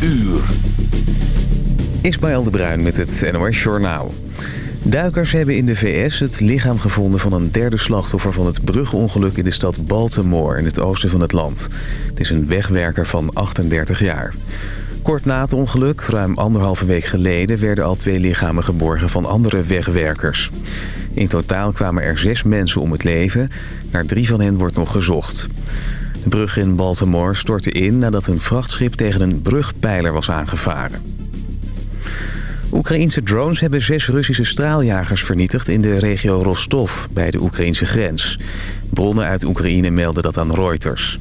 uur. Ismaël de Bruin met het NOS Journaal. Duikers hebben in de VS het lichaam gevonden van een derde slachtoffer van het brugongeluk in de stad Baltimore in het oosten van het land. Het is een wegwerker van 38 jaar. Kort na het ongeluk, ruim anderhalve week geleden, werden al twee lichamen geborgen van andere wegwerkers. In totaal kwamen er zes mensen om het leven. Naar drie van hen wordt nog gezocht. De brug in Baltimore stortte in nadat een vrachtschip tegen een brugpijler was aangevaren. Oekraïense drones hebben zes Russische straaljagers vernietigd in de regio Rostov, bij de Oekraïnse grens. Bronnen uit Oekraïne melden dat aan Reuters.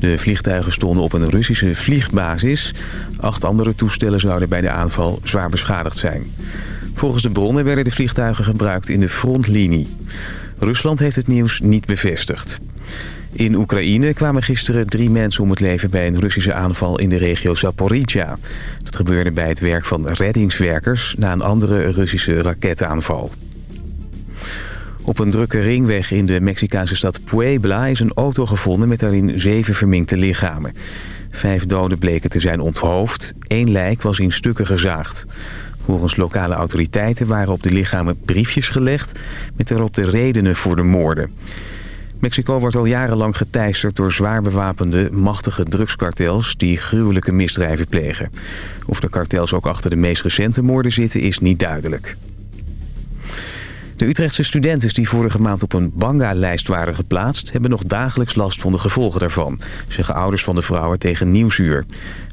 De vliegtuigen stonden op een Russische vliegbasis. Acht andere toestellen zouden bij de aanval zwaar beschadigd zijn. Volgens de bronnen werden de vliegtuigen gebruikt in de frontlinie. Rusland heeft het nieuws niet bevestigd. In Oekraïne kwamen gisteren drie mensen om het leven bij een Russische aanval in de regio Zaporizhia. Dat gebeurde bij het werk van reddingswerkers na een andere Russische raketaanval. Op een drukke ringweg in de Mexicaanse stad Puebla is een auto gevonden met daarin zeven verminkte lichamen. Vijf doden bleken te zijn onthoofd, één lijk was in stukken gezaagd. Volgens lokale autoriteiten waren op de lichamen briefjes gelegd met erop de redenen voor de moorden. Mexico wordt al jarenlang geteisterd door zwaar bewapende, machtige drugskartels die gruwelijke misdrijven plegen. Of de kartels ook achter de meest recente moorden zitten is niet duidelijk. De Utrechtse studenten die vorige maand op een banga-lijst waren geplaatst... hebben nog dagelijks last van de gevolgen daarvan... zeggen ouders van de vrouwen tegen Nieuwsuur.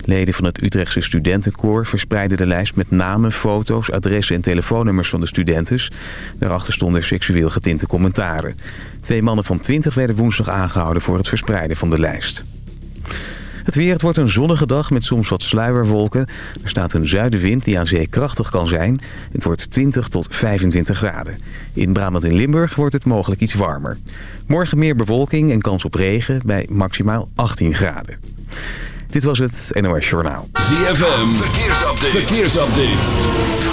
Leden van het Utrechtse studentenkoor verspreidden de lijst... met namen, foto's, adressen en telefoonnummers van de studenten. Daarachter stonden seksueel getinte commentaren. Twee mannen van 20 werden woensdag aangehouden voor het verspreiden van de lijst. Het weer, het wordt een zonnige dag met soms wat sluierwolken. Er staat een zuidenwind die aan zee krachtig kan zijn. Het wordt 20 tot 25 graden. In Brabant en Limburg wordt het mogelijk iets warmer. Morgen meer bewolking en kans op regen bij maximaal 18 graden. Dit was het NOS Journaal. ZFM, verkeersupdate. verkeersupdate.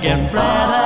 get brighter.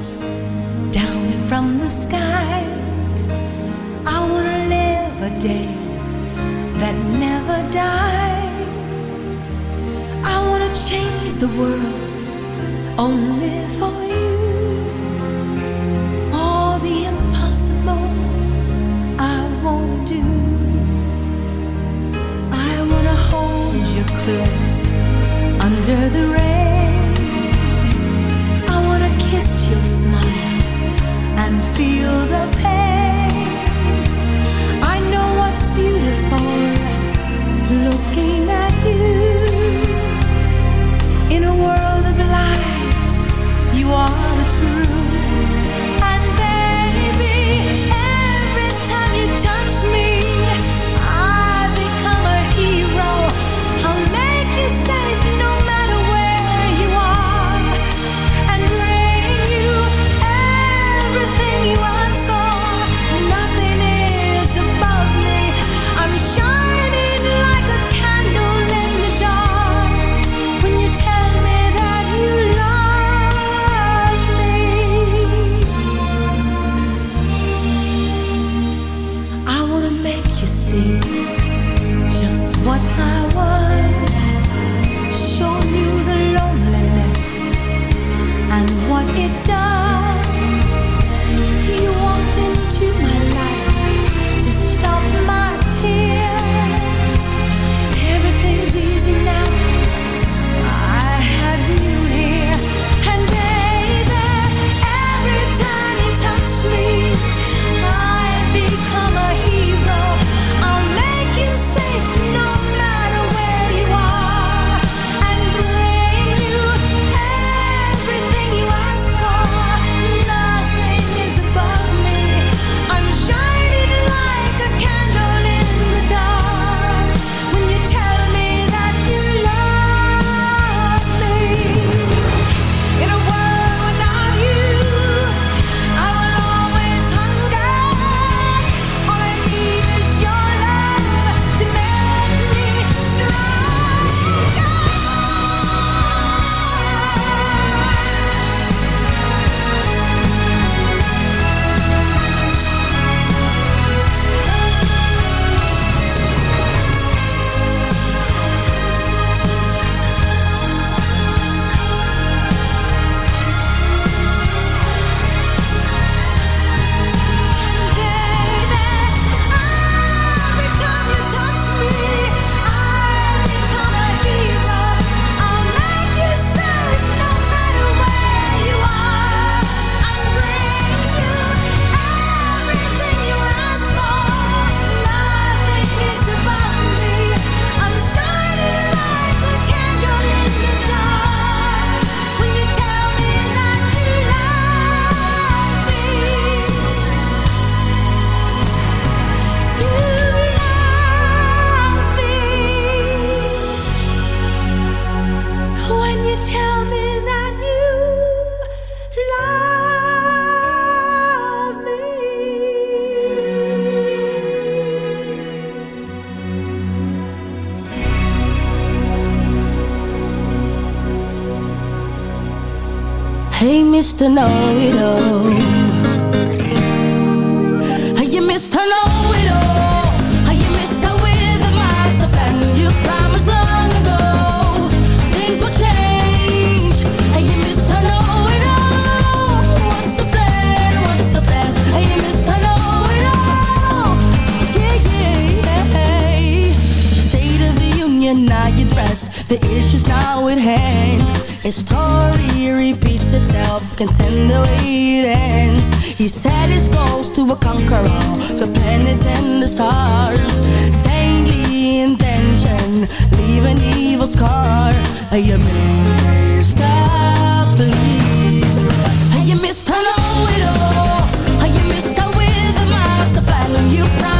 stars down from the sky. I wanna live a day that never dies. I wanna change the world only for know it all. How you missed know it all. How you missed with a master plan. You promised long ago things will change. How you missed know it all. What's the plan? What's the plan? How you missed know it all. Yeah, yeah, yeah. State of the Union, now you dress. The issues now at hand his story repeats itself, can send the way it ends. He set his goals to conquer all the planets and the stars. Saintly intention, leave an evil scar. Are You up, please. You missed her know-it-all. You missed her with the master plan. You promised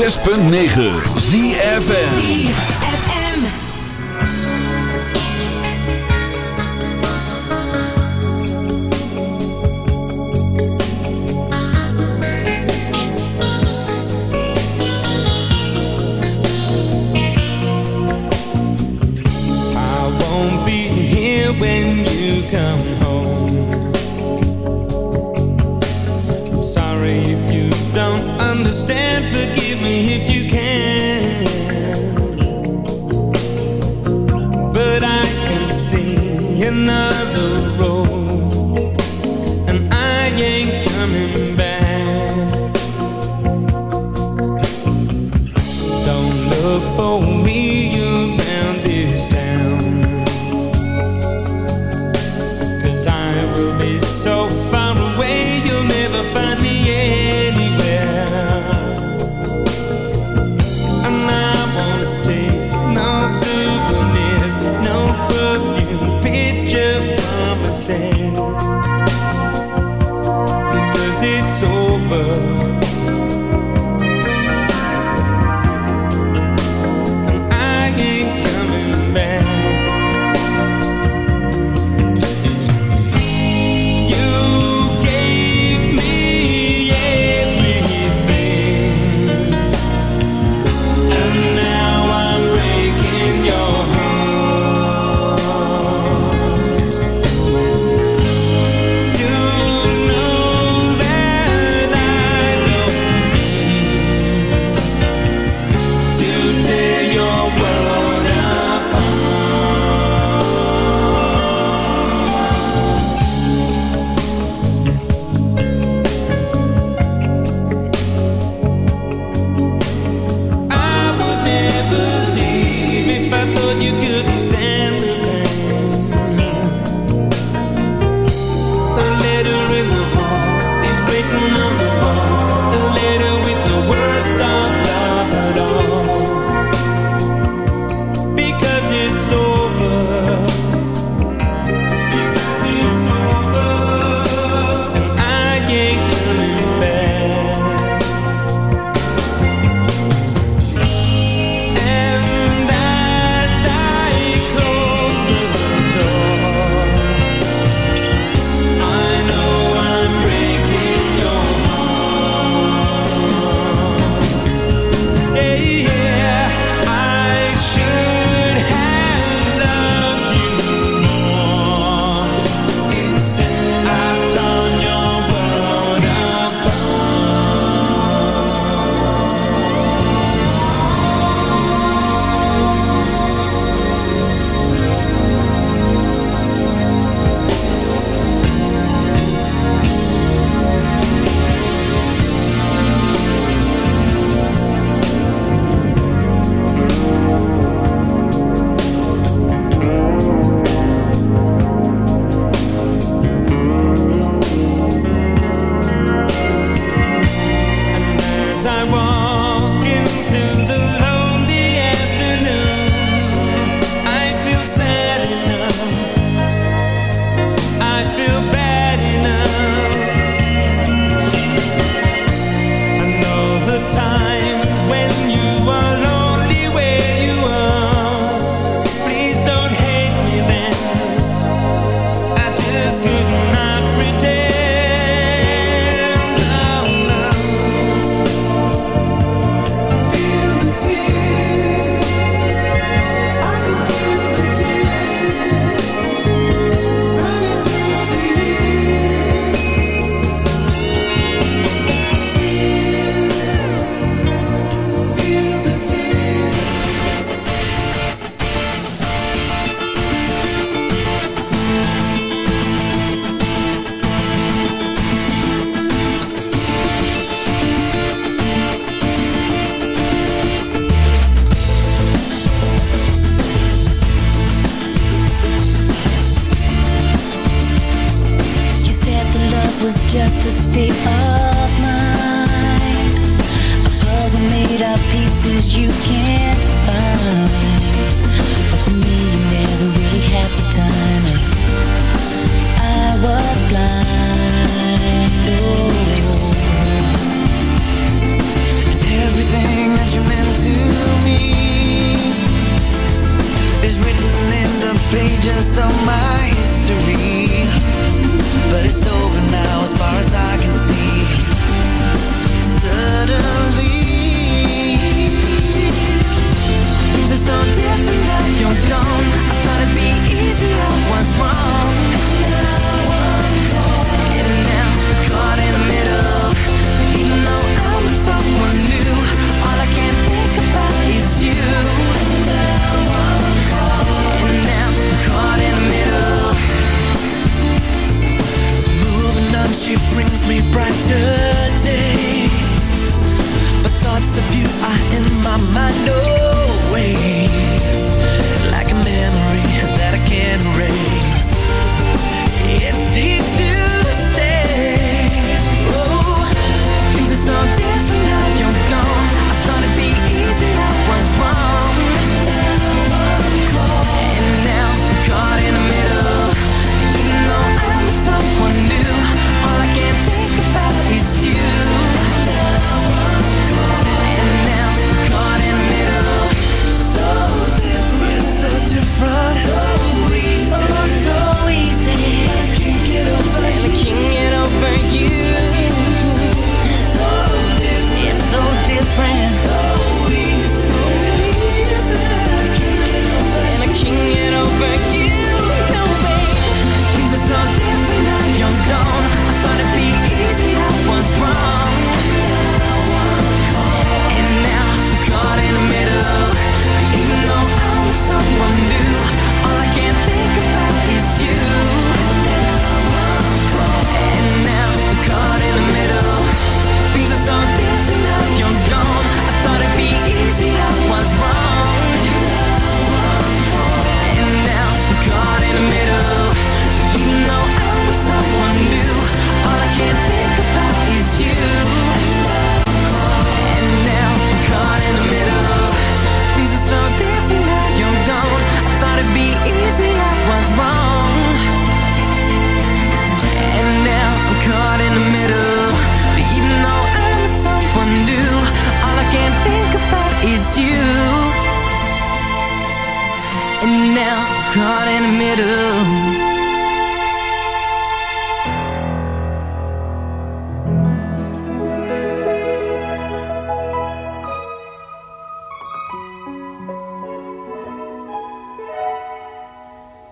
106.9 ZFM. I won't be here when you come if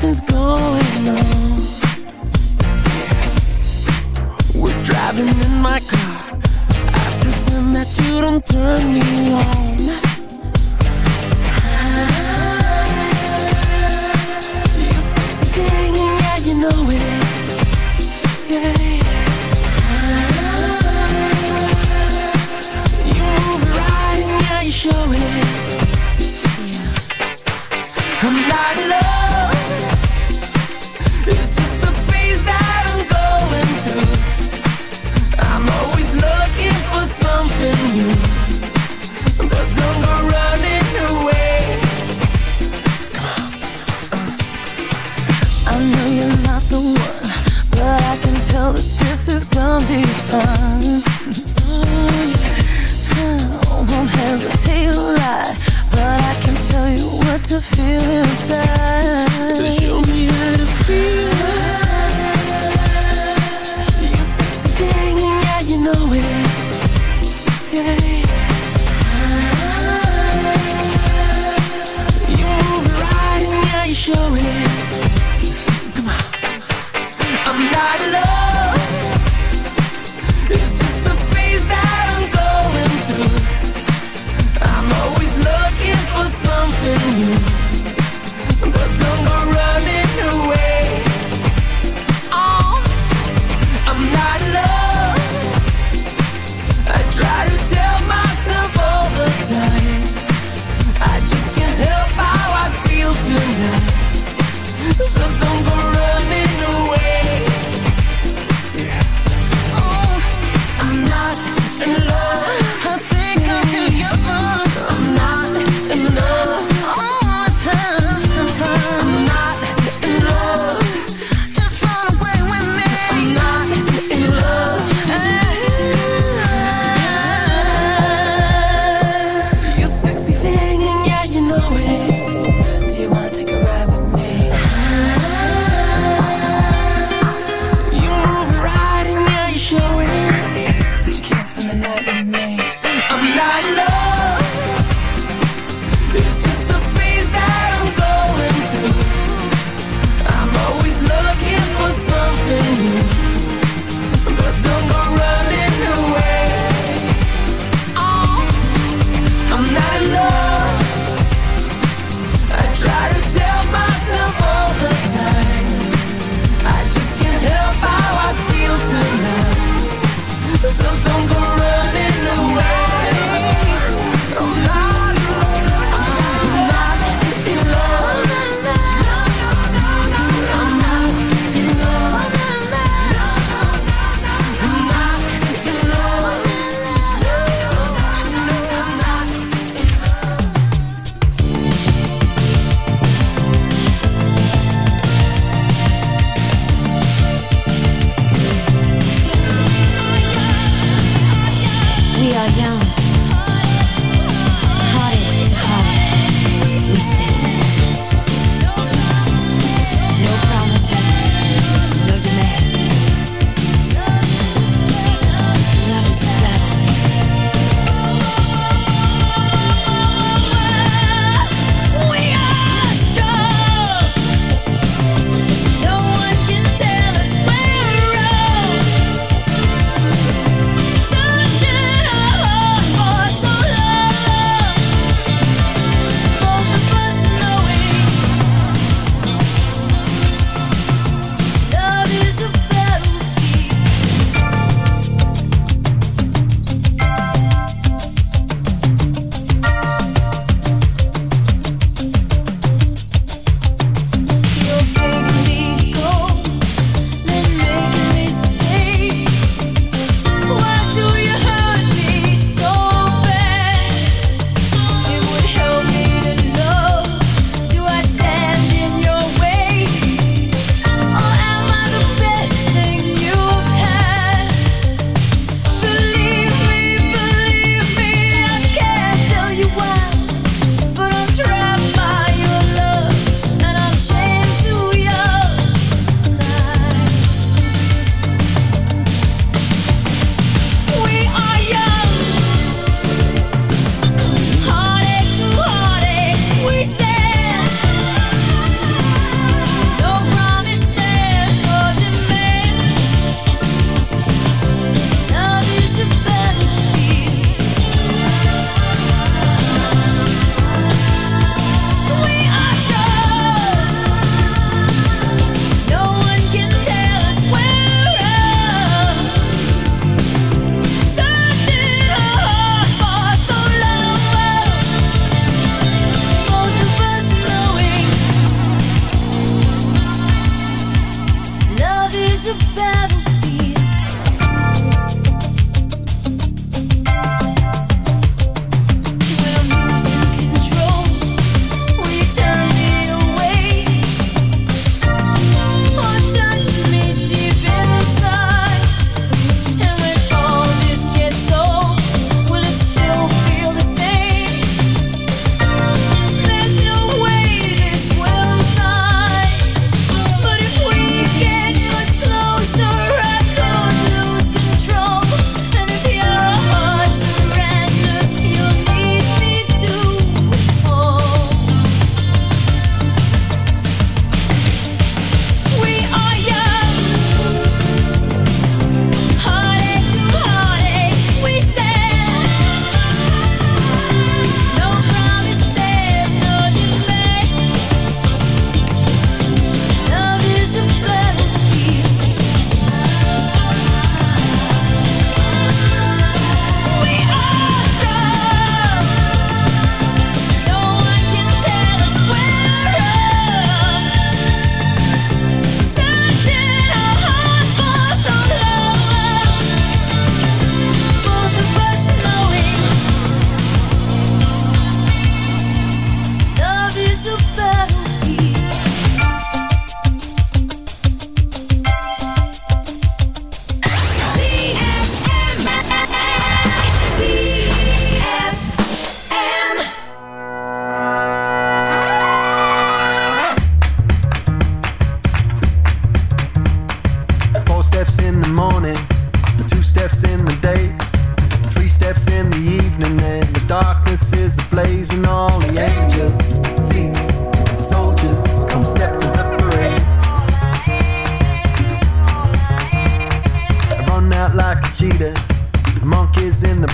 something's going on. We're driving in my car. I pretend that you don't turn me on. You're sexy thing, yeah, you know it. Yeah. to feel it inside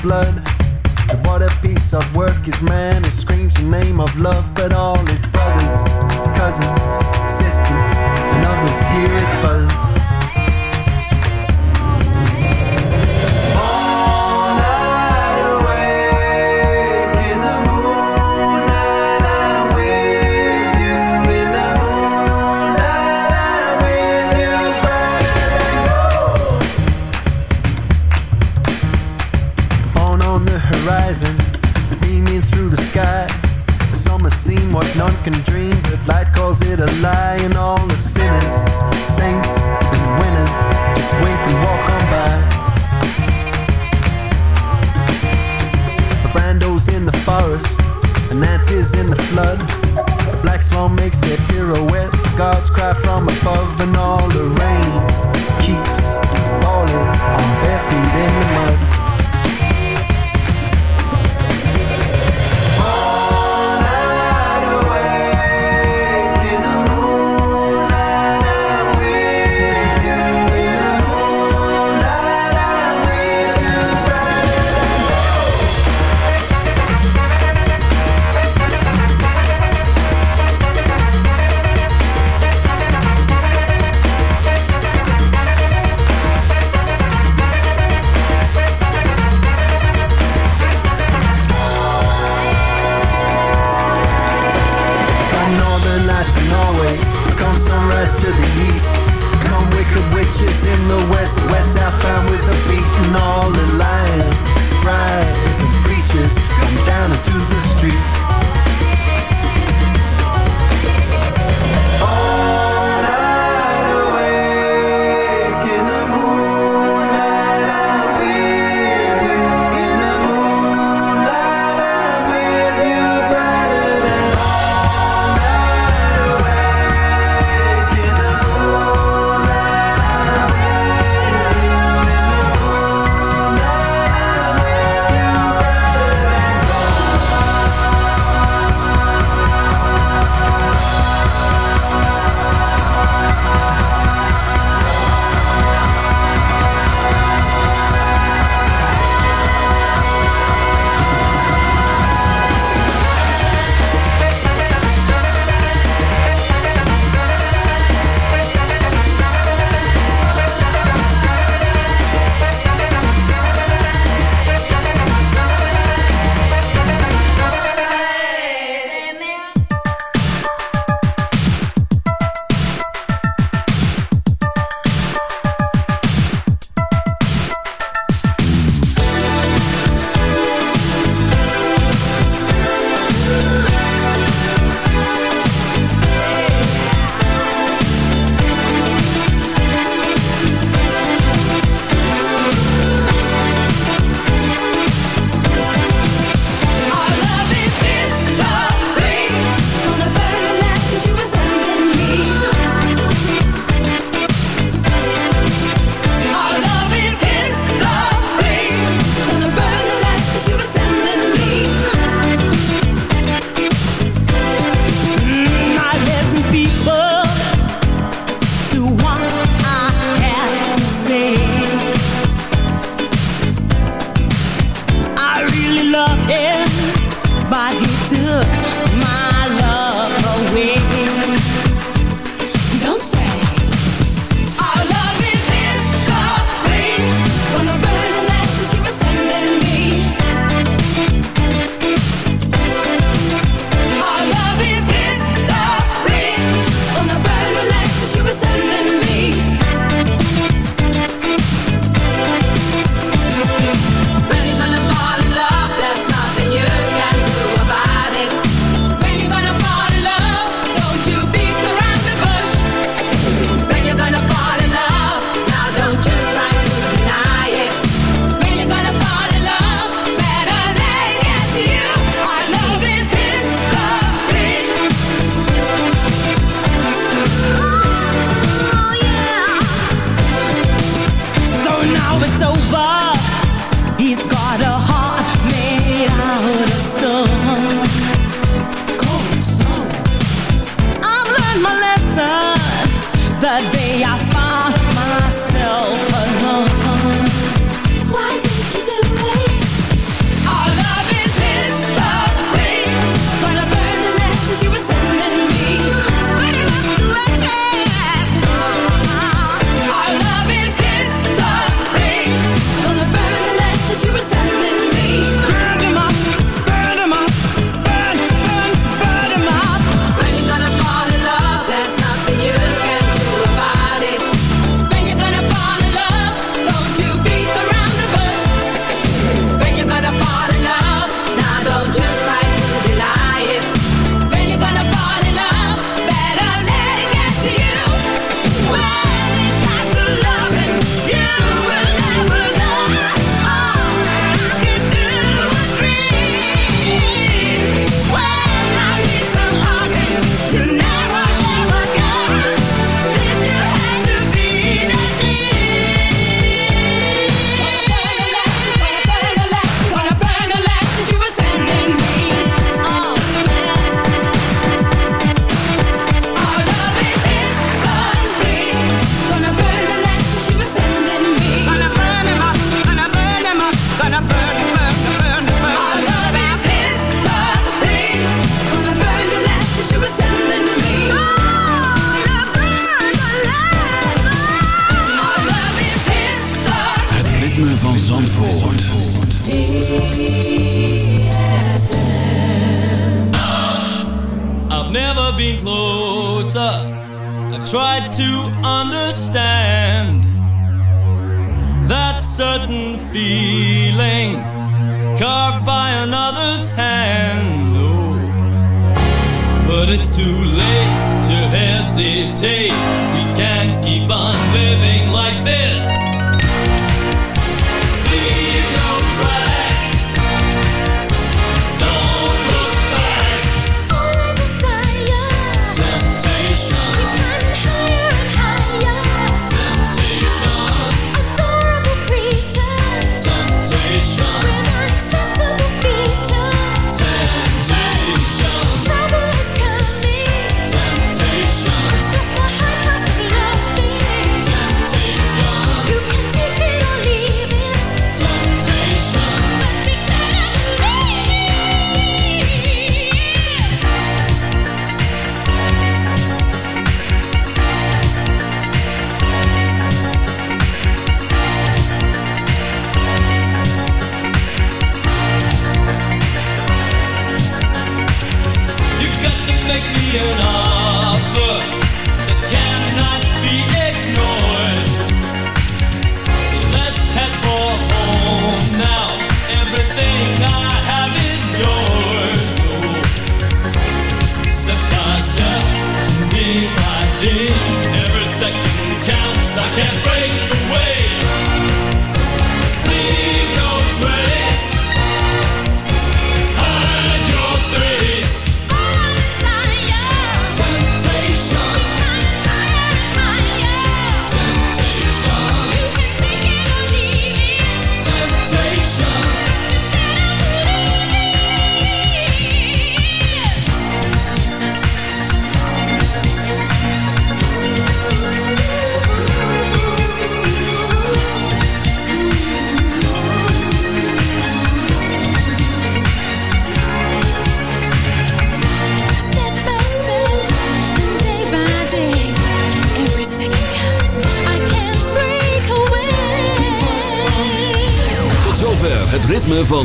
blood. And what a piece of work is man who screams the name of love, but all